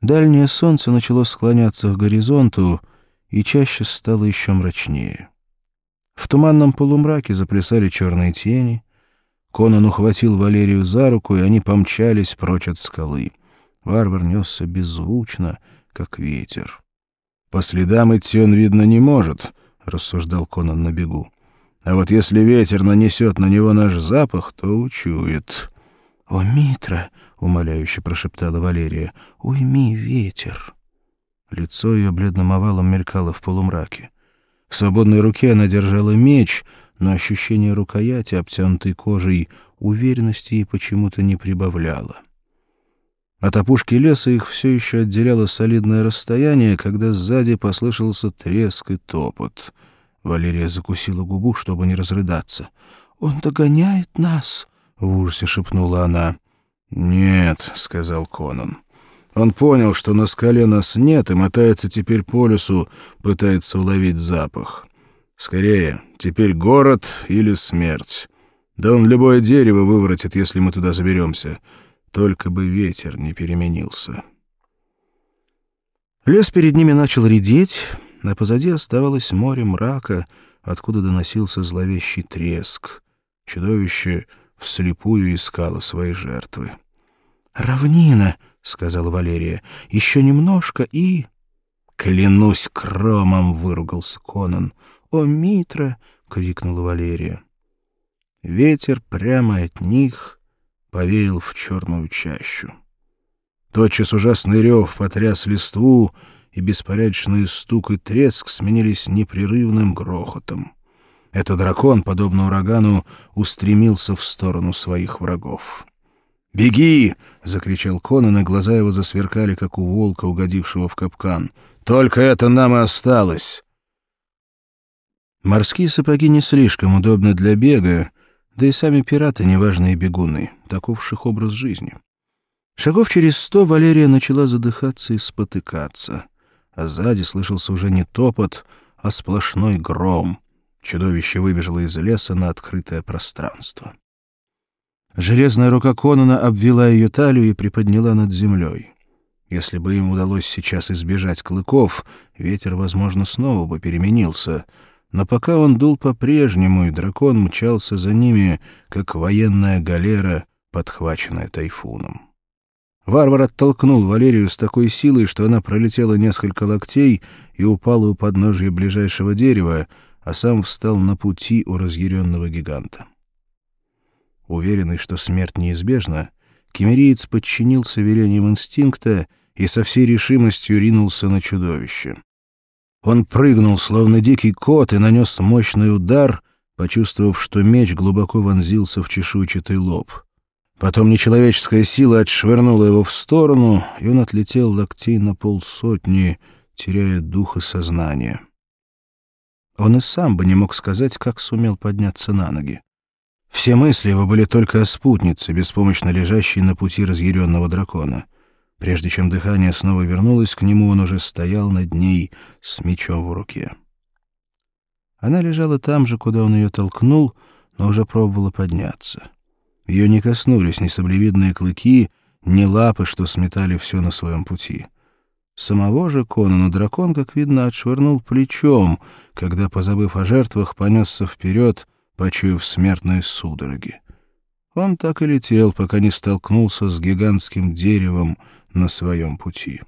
Дальнее солнце начало склоняться к горизонту, и чаще стало еще мрачнее. В туманном полумраке заплясали черные тени. Конан ухватил Валерию за руку, и они помчались прочь от скалы. Варвар несся беззвучно, как ветер. «По следам идти он, видно, не может», — рассуждал Конан на бегу. «А вот если ветер нанесет на него наш запах, то учует». «О, Митра!» — умоляюще прошептала Валерия. «Уйми ветер!» Лицо ее бледным овалом мелькало в полумраке. В свободной руке она держала меч, но ощущение рукояти, обтянутой кожей, уверенности ей почему-то не прибавляло. От опушки леса их все еще отделяло солидное расстояние, когда сзади послышался треск и топот. Валерия закусила губу, чтобы не разрыдаться. «Он догоняет нас!» — в ужасе шепнула она. «Нет», — сказал Конан. Он понял, что на скале нас нет, и мотается теперь по лесу, пытается уловить запах. Скорее, теперь город или смерть. Да он любое дерево выворотит, если мы туда заберемся. Только бы ветер не переменился. Лес перед ними начал редеть, а позади оставалось море мрака, откуда доносился зловещий треск. Чудовище вслепую искало свои жертвы. «Равнина!» — сказала Валерия. «Еще немножко и...» «Клянусь кромом!» — выругался Конан. «О, Митра!» — крикнула Валерия. Ветер прямо от них повеял в черную чащу. Тотчас ужасный рев потряс листву, и беспорядочный стук и треск сменились непрерывным грохотом. Этот дракон, подобно урагану, устремился в сторону своих врагов. «Беги!» — закричал Конан, и глаза его засверкали, как у волка, угодившего в капкан. «Только это нам и осталось!» Морские сапоги не слишком удобны для бега, да и сами пираты — неважные бегуны. Таков их образ жизни. Шагов через сто Валерия начала задыхаться и спотыкаться, а сзади слышался уже не топот, а сплошной гром. Чудовище выбежало из леса на открытое пространство. Железная рука Конана обвела ее талию и приподняла над землей. Если бы им удалось сейчас избежать клыков, ветер, возможно, снова бы переменился. Но пока он дул по-прежнему, и дракон мчался за ними, как военная галера, подхваченная тайфуном. Варвар оттолкнул Валерию с такой силой, что она пролетела несколько локтей и упала у подножия ближайшего дерева, а сам встал на пути у разъяренного гиганта. Уверенный, что смерть неизбежна, кемериец подчинился велениям инстинкта и со всей решимостью ринулся на чудовище. Он прыгнул, словно дикий кот, и нанес мощный удар, почувствовав, что меч глубоко вонзился в чешуйчатый лоб. Потом нечеловеческая сила отшвырнула его в сторону, и он отлетел локтей на полсотни, теряя дух и сознание. Он и сам бы не мог сказать, как сумел подняться на ноги. Все мысли его были только о спутнице, беспомощно лежащей на пути разъяренного дракона. Прежде чем дыхание снова вернулось к нему, он уже стоял над ней с мечом в руке. Она лежала там же, куда он ее толкнул, но уже пробовала подняться. Ее не коснулись ни саблевидные клыки, ни лапы, что сметали все на своем пути. Самого же Конана дракон, как видно, отшвырнул плечом, когда, позабыв о жертвах, понесся вперед — почуяв смертные судороги. Он так и летел, пока не столкнулся с гигантским деревом на своем пути.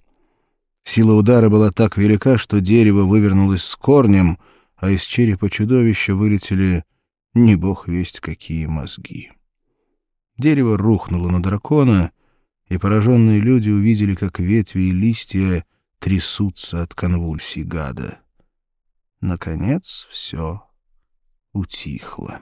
Сила удара была так велика, что дерево вывернулось с корнем, а из черепа чудовища вылетели не бог весть какие мозги. Дерево рухнуло на дракона, и пораженные люди увидели, как ветви и листья трясутся от конвульсий гада. Наконец все утихло.